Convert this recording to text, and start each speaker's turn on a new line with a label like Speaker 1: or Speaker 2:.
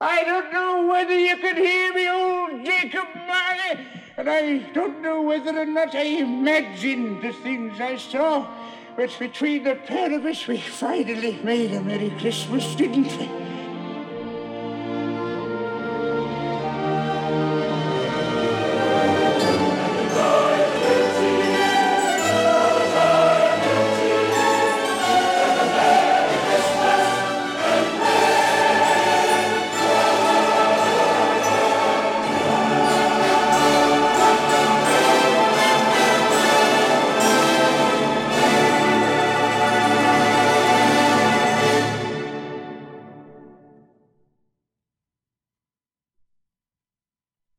Speaker 1: I don't know whether you can hear me, old Jacob Marley, and I don't know whether or not I imagined the things I saw, but between the pair of us, we finally made a Merry Christmas, didn't we?